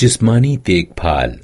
जिस्मानी देखभाल